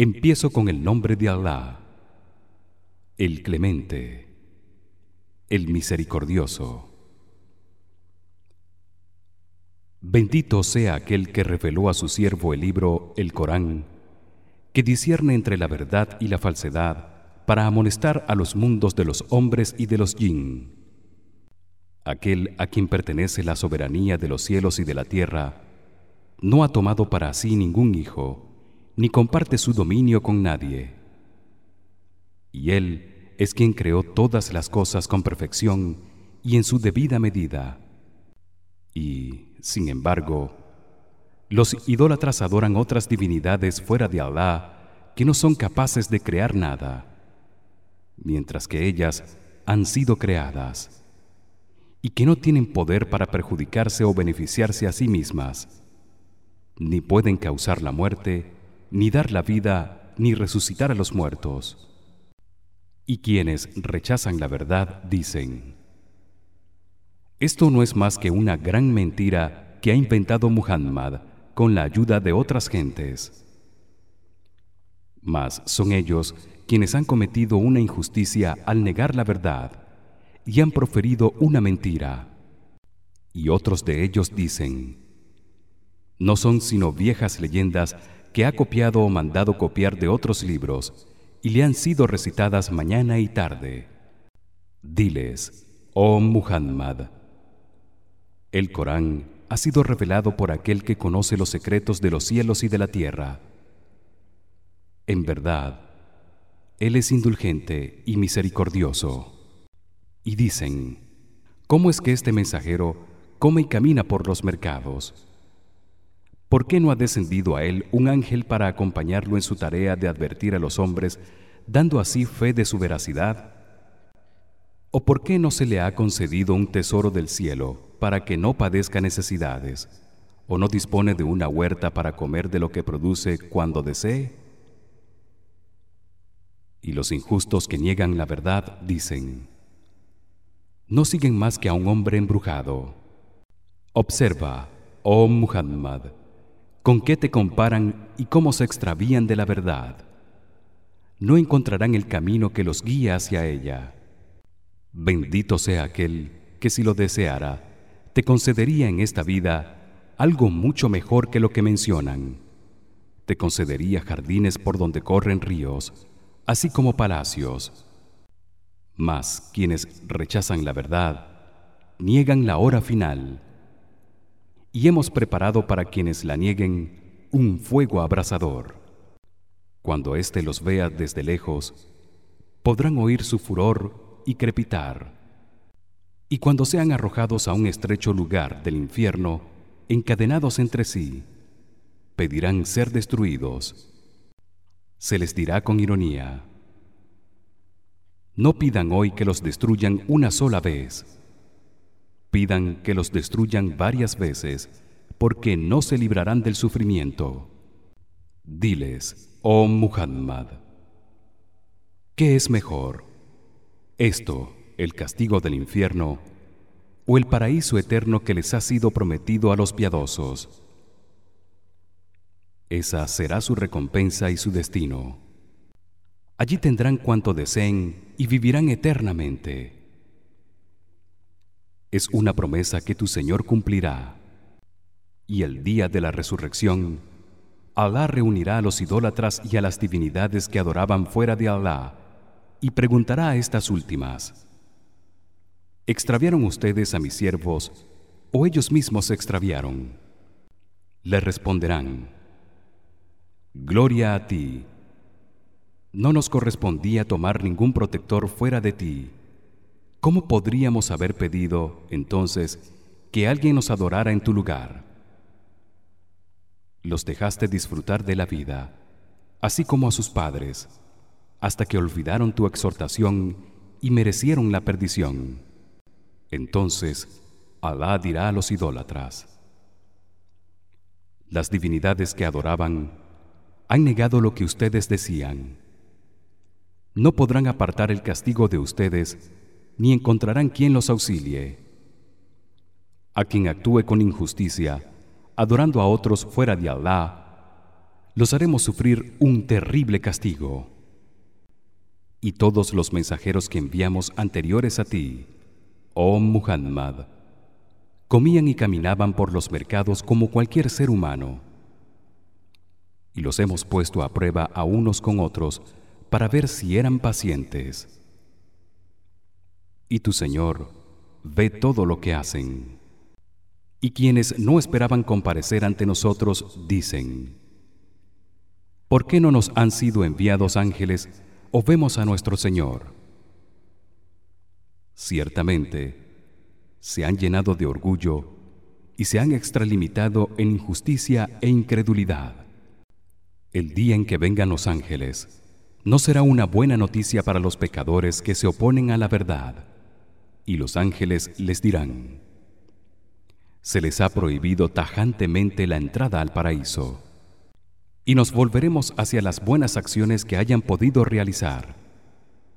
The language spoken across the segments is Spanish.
Empiezo con el nombre de Allah, el Clemente, el Misericordioso. Bendito sea aquel que reveló a su siervo el libro, el Corán, que discierne entre la verdad y la falsedad para amonestar a los mundos de los hombres y de los jinn. Aquel a quien pertenece la soberanía de los cielos y de la tierra no ha tomado para sí ningún hijo ni comparte su dominio con nadie. Y él es quien creó todas las cosas con perfección y en su debida medida. Y, sin embargo, los idólatras adoran otras divinidades fuera de Allah que no son capaces de crear nada, mientras que ellas han sido creadas y que no tienen poder para perjudicarse o beneficiarse a sí mismas, ni pueden causar la muerte ni dar la vida ni resucitar a los muertos. Y quienes rechazan la verdad dicen: Esto no es más que una gran mentira que ha inventado Muhammad con la ayuda de otras gentes. Mas son ellos quienes han cometido una injusticia al negar la verdad y han proferido una mentira. Y otros de ellos dicen: No son sino viejas leyendas que ha copiado o mandado copiar de otros libros y le han sido recitadas mañana y tarde. Diles, oh Muhammad, el Corán ha sido revelado por aquel que conoce los secretos de los cielos y de la tierra. En verdad, él es indulgente y misericordioso. Y dicen: ¿Cómo es que este mensajero come y camina por los mercados? ¿Por qué no ha descendido a él un ángel para acompañarlo en su tarea de advertir a los hombres, dando así fe de su veracidad? ¿O por qué no se le ha concedido un tesoro del cielo para que no padezca necesidades, o no dispone de una huerta para comer de lo que produce cuando desee? Y los injustos que niegan la verdad dicen: No siguen más que a un hombre embrujado. Observa, oh Muhammad, ¿Con qué te comparan y cómo se extravían de la verdad? No encontrarán el camino que los guíe hacia ella. Bendito sea aquel que si lo deseara, te concedería en esta vida algo mucho mejor que lo que mencionan. Te concedería jardines por donde corren ríos, así como palacios. Mas quienes rechazan la verdad niegan la hora final y hemos preparado para quienes la nieguen un fuego abrasador. Cuando éste los vea desde lejos, podrán oír su furor y crepitar. Y cuando sean arrojados a un estrecho lugar del infierno, encadenados entre sí, pedirán ser destruidos. Se les dirá con ironía: No pidan hoy que los destruyan una sola vez pidan que los destruyan varias veces porque no se librarán del sufrimiento. Diles oh Muhammad ¿qué es mejor esto el castigo del infierno o el paraíso eterno que les ha sido prometido a los piadosos esa será su recompensa y su destino. Allí tendrán cuanto deseen y vivirán eternamente es una promesa que tu Señor cumplirá. Y el día de la resurrección, Alá reunirá a los idólatras y a las divinidades que adoraban fuera de Alá y preguntará a estas últimas: ¿Extraviaron ustedes a mis siervos o ellos mismos se extraviaron? Le responderán: Gloria a ti. No nos correspondía tomar ningún protector fuera de ti. ¿Cómo podríamos haber pedido entonces que alguien nos adorara en tu lugar? Los dejaste disfrutar de la vida, así como a sus padres, hasta que olvidaron tu exhortación y merecieron la perdición. Entonces Alá dirá a los idólatras: Las divinidades que adoraban han negado lo que ustedes decían. No podrán apartar el castigo de ustedes ni encontrarán quien los auxilie. A quien actúe con injusticia, adorando a otros fuera de Allah, los haremos sufrir un terrible castigo. Y todos los mensajeros que enviamos anteriores a ti oh Muhammad comían y caminaban por los mercados como cualquier ser humano. Y los hemos puesto a prueba a unos con otros para ver si eran pacientes y tu Señor ve todo lo que hacen y quienes no esperaban comparecer ante nosotros dicen ¿Por qué no nos han sido enviados ángeles o vemos a nuestro Señor? Ciertamente se han llenado de orgullo y se han extralimitado en injusticia e incredulidad. El día en que vengan los ángeles no será una buena noticia para los pecadores que se oponen a la verdad, y los ángeles les dirán: Se les ha prohibido tajantemente la entrada al paraíso y nos volveremos hacia las buenas acciones que hayan podido realizar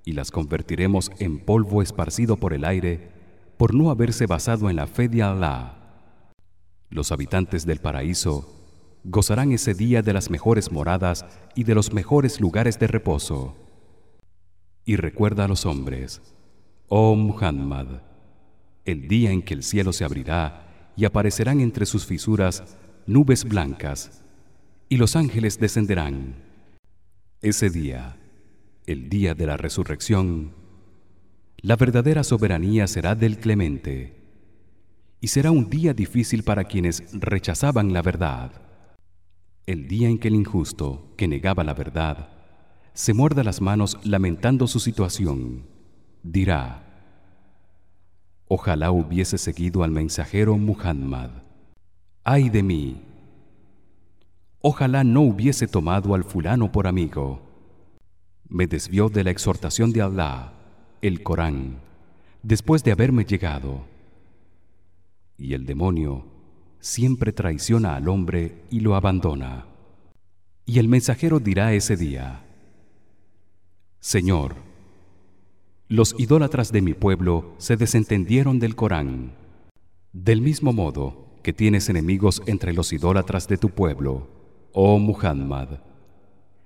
y las convertiremos en polvo esparcido por el aire por no haberse basado en la fe de Allah. Los habitantes del paraíso gozarán ese día de las mejores moradas y de los mejores lugares de reposo. Y recuerda a los hombres, oh Muhammad, el día en que el cielo se abrirá y aparecerán entre sus fisuras nubes blancas y los ángeles descenderán. Ese día, el día de la resurrección, la verdadera soberanía será del Clemente y será un día difícil para quienes rechazaban la verdad. El día en que el injusto, que negaba la verdad, se muerda las manos lamentando su situación, dirá: Ojalá hubiese seguido al mensajero Muhammad. Ay de mí, Ojalá no hubiese tomado al fulano por amigo. Me desvió de la exhortación de Allah, el Corán, después de haberme llegado. Y el demonio siempre traiciona al hombre y lo abandona. Y el mensajero dirá ese día: Señor, los idólatras de mi pueblo se desentendieron del Corán. Del mismo modo que tienes enemigos entre los idólatras de tu pueblo oh Muhammad.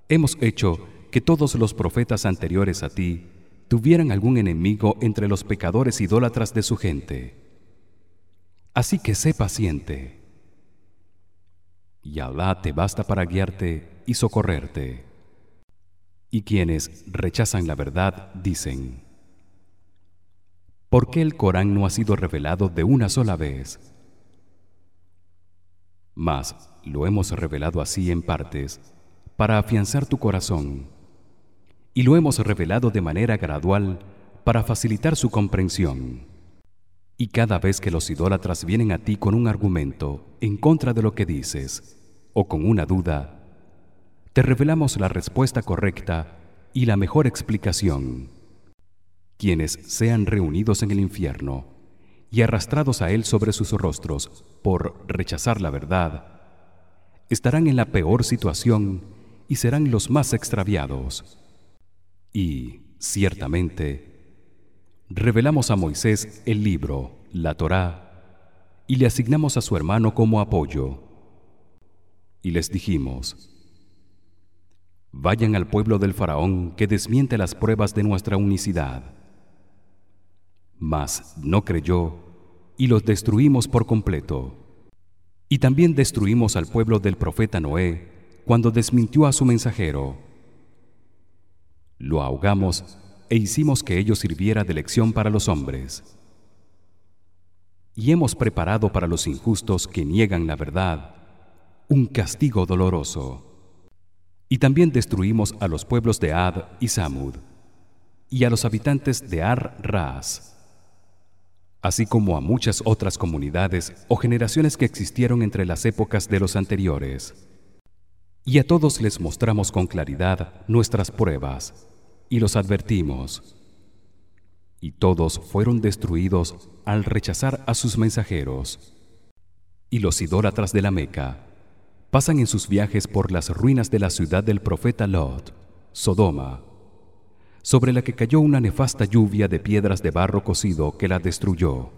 Hemos hecho que todos los profetas anteriores a ti tuvieran algún enemigo entre los pecadores idólatras de su gente. Así que sé paciente. Y Allah te basta para guiarte y socorrerte. Y quienes rechazan la verdad dicen ¿Por qué el Corán no ha sido revelado de una sola vez? Mas lo hemos revelado así en partes para afianzar tu corazón y lo hemos revelado de manera gradual para facilitar su comprensión. Y cada vez que los idólatras vienen a ti con un argumento en contra de lo que dices o con una duda, te revelamos la respuesta correcta y la mejor explicación. Quienes sean reunidos en el infierno y arrastrados a él sobre sus rostros por rechazar la verdad, estarán en la peor situación y serán los más extraviados. Y ciertamente revelamos a Moisés el libro, la Torá, y le asignamos a su hermano como apoyo. Y les dijimos: Vayan al pueblo del faraón que desmiente las pruebas de nuestra unicidad. Mas no creyó y los destruimos por completo. Y también destruimos al pueblo del profeta Noé cuando desmintió a su mensajero. Lo ahogamos e hicimos que ello sirviera de lección para los hombres. Y hemos preparado para los injustos que niegan la verdad un castigo doloroso. Y también destruimos a los pueblos de Ad y Samud y a los habitantes de Ar-Ras así como a muchas otras comunidades o generaciones que existieron entre las épocas de los anteriores. Y a todos les mostramos con claridad nuestras pruebas y los advertimos. Y todos fueron destruidos al rechazar a sus mensajeros. Y los idólatras de la Meca pasan en sus viajes por las ruinas de la ciudad del profeta Lot, Sodoma, sobre la que cayó una nefasta lluvia de piedras de barro cocido que la destruyó.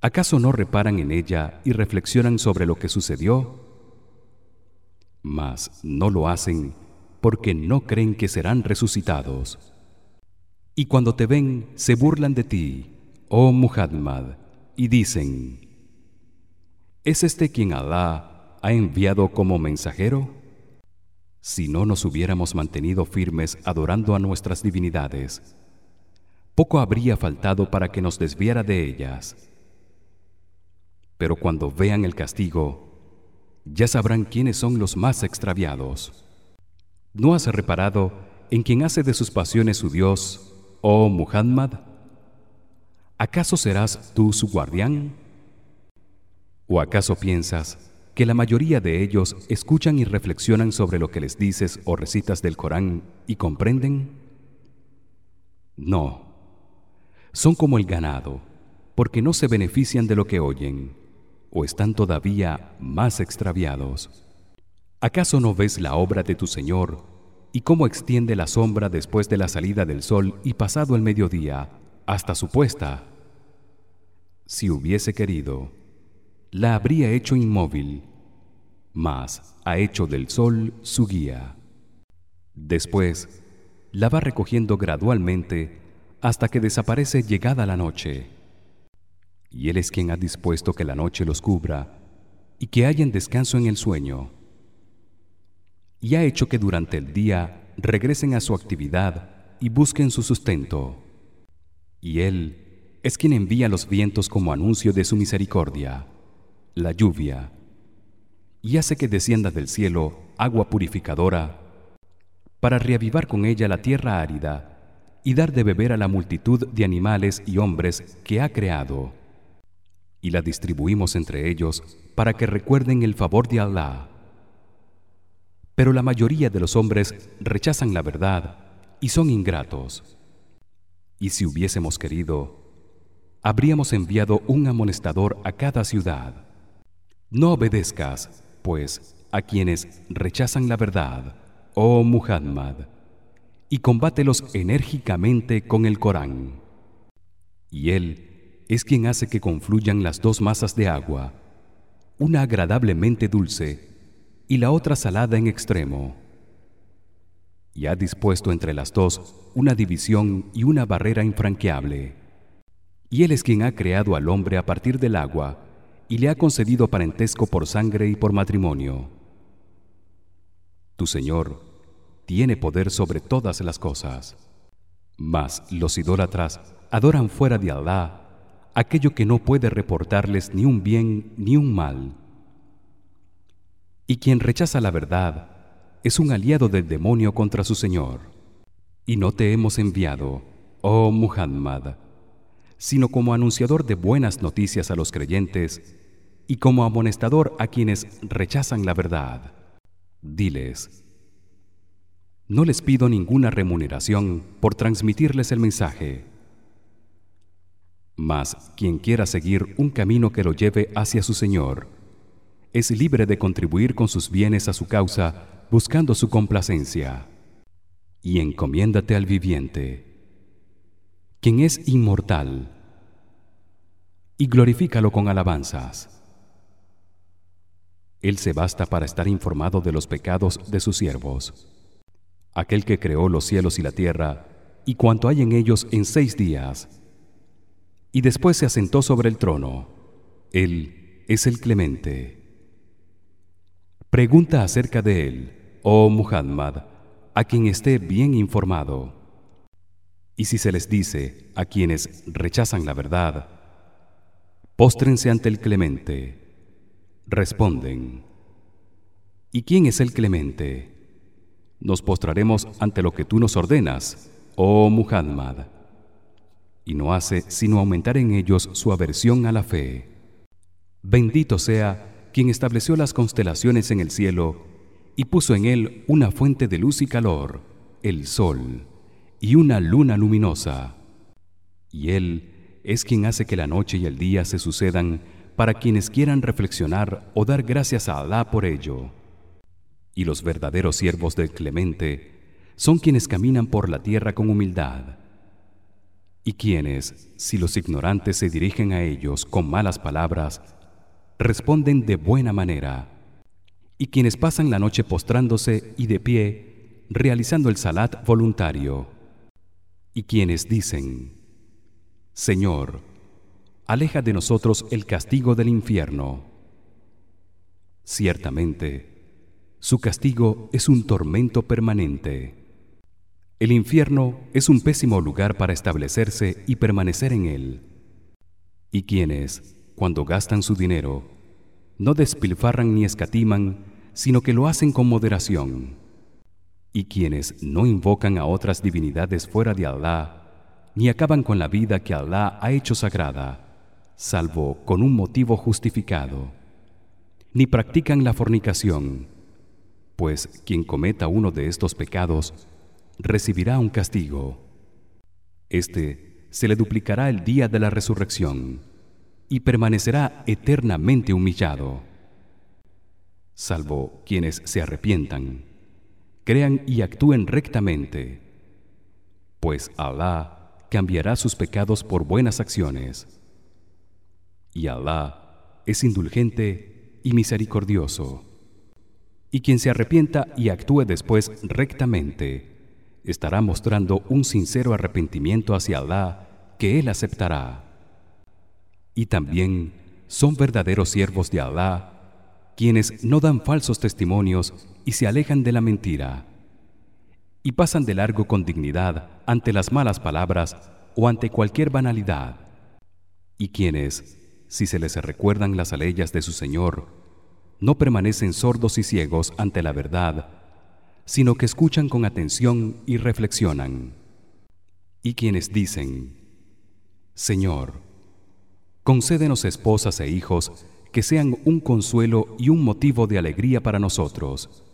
¿Acaso no reparan en ella y reflexionan sobre lo que sucedió? mas no lo hacen porque no creen que serán resucitados y cuando te ven se burlan de ti oh Muhammad y dicen ¿Es este quien Alá ha enviado como mensajero? Si no nos hubiéramos mantenido firmes adorando a nuestras divinidades. Poco habría faltado para que nos desviara de ellas. Pero cuando vean el castigo ya sabrán quiénes son los más extraviados. ¿no has reparado en quien hace de sus pasiones su Dios oh Muhammad ¿acaso serás tú su guardián? ¿o acaso piensas que la mayoría de ellos escuchan y reflexionan sobre lo que les dices o recitas del Corán y comprenden? No. Son como el ganado, porque no se benefician de lo que oyen o están todavía más extraviados. ¿Acaso no ves la obra de tu Señor y cómo extiende la sombra después de la salida del sol y pasado el mediodía hasta su puesta? Si hubiese querido, la habría hecho inmóvil, mas ha hecho del sol su guía. Después la va recogiendo gradualmente hasta que desaparece llegada la noche. Y él es quien ha dispuesto que la noche los cubra y que hayan descanso en el sueño. Y ha hecho que durante el día regresen a su actividad y busquen su sustento. Y él es quien envía los vientos como anuncio de su misericordia la lluvia y hace que descienda del cielo agua purificadora para reavivar con ella la tierra árida y dar de beber a la multitud de animales y hombres que ha creado y la distribuimos entre ellos para que recuerden el favor de Allah. Pero la mayoría de los hombres rechazan la verdad y son ingratos. Y si hubiésemos querido, habríamos enviado un amonestador a cada ciudad. No obedezcas, pues, a quienes rechazan la verdad, oh Muhammad, y combátelos enérgicamente con el Corán. Y él es quien hace que confluyan las dos masas de agua, una agradablemente dulce y la otra salada en extremo. Y ha dispuesto entre las dos una división y una barrera infranqueable. Y él es quien ha creado al hombre a partir del agua y le ha concedido parentesco por sangre y por matrimonio. Tu Señor tiene poder sobre todas las cosas. Mas los idólatras adoran fuera de Allah aquello que no puede reportarles ni un bien ni un mal. Y quien rechaza la verdad es un aliado del demonio contra su Señor. Y no te hemos enviado, oh Muhammad, sino como anunciador de buenas noticias a los creyentes y como amonestador a quienes rechazan la verdad. Diles: No les pido ninguna remuneración por transmitirles el mensaje mas quien quiera seguir un camino que lo lleve hacia su Señor es libre de contribuir con sus bienes a su causa buscando su complacencia. Y encomiéndate al viviente, quien es inmortal, y glorifícalo con alabanzas. Él se basta para estar informado de los pecados de sus siervos. Aquel que creó los cielos y la tierra y cuanto hay en ellos en seis días y después se asentó sobre el trono. Él es el Clemente. Pregunta acerca de él, oh Muhammad, a quien esté bien informado. Y si se les dice a quienes rechazan la verdad, póstrense ante el Clemente. Responden: ¿Y quién es el Clemente? Nos postraremos ante lo que tú nos ordenas, oh Muhammad y no hace sino aumentar en ellos su aversión a la fe. Bendito sea quien estableció las constelaciones en el cielo y puso en él una fuente de luz y calor, el sol, y una luna luminosa. Y él es quien hace que la noche y el día se sucedan para quienes quieran reflexionar o dar gracias a Alá por ello. Y los verdaderos siervos del Clemente son quienes caminan por la tierra con humildad y quienes si los ignorantes se dirigen a ellos con malas palabras responden de buena manera y quienes pasan la noche postrándose y de pie realizando el salat voluntario y quienes dicen Señor aleja de nosotros el castigo del infierno ciertamente su castigo es un tormento permanente. El infierno es un pésimo lugar para establecerse y permanecer en él. Y quienes cuando gastan su dinero no despilfarran ni escatiman sino que lo hacen con moderación y quienes no invocan a otras divinidades fuera de Allah ni acaban con la vida que Allah ha hecho sagrada salvo con un motivo justificado ni practican la fornicación pues quien cometa uno de estos pecados recibirá un castigo. Este se le duplicará el día de la resurrección y permanecerá eternamente humillado salvo quienes se arrepientan crean y actúen rectamente. Pues Alá cambiará sus pecados por buenas acciones. Y Alá es indulgente y misericordioso. Y quien se arrepienta y actúe después rectamente estará mostrando un sincero arrepentimiento hacia Alá que él aceptará. Y también son verdaderos siervos de Alá quienes no dan falsos testimonios y se alejan de la mentira y pasan de largo con dignidad ante las malas palabras o ante cualquier banalidad. Y quienes si se les recuerdan las aleyas de su Señor no permanecen sordos y ciegos ante la verdad sino que escuchan con atención y reflexionan. Y quienes dicen Señor concédenos esposas e hijos que sean un consuelo y un motivo de alegría para nosotros.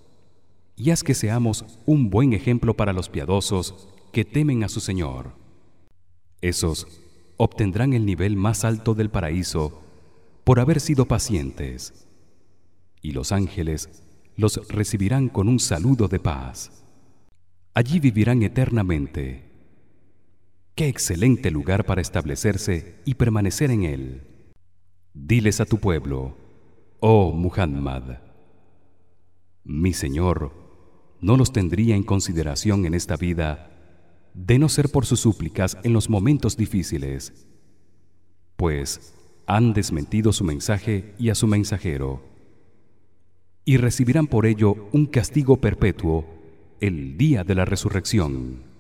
Y haz que seamos un buen ejemplo para los piadosos que temen a su Señor. Esos obtendrán el nivel más alto del paraíso por haber sido pacientes. Y los ángeles los recibirán con un saludo de paz. Allí vivirán eternamente. Qué excelente lugar para establecerse y permanecer en él diles a tu pueblo oh Muhammad mi señor no los tendría en consideración en esta vida de no ser por sus súplicas en los momentos difíciles pues han desmentido su mensaje y a su mensajero y recibirán por ello un castigo perpetuo el día de la resurrección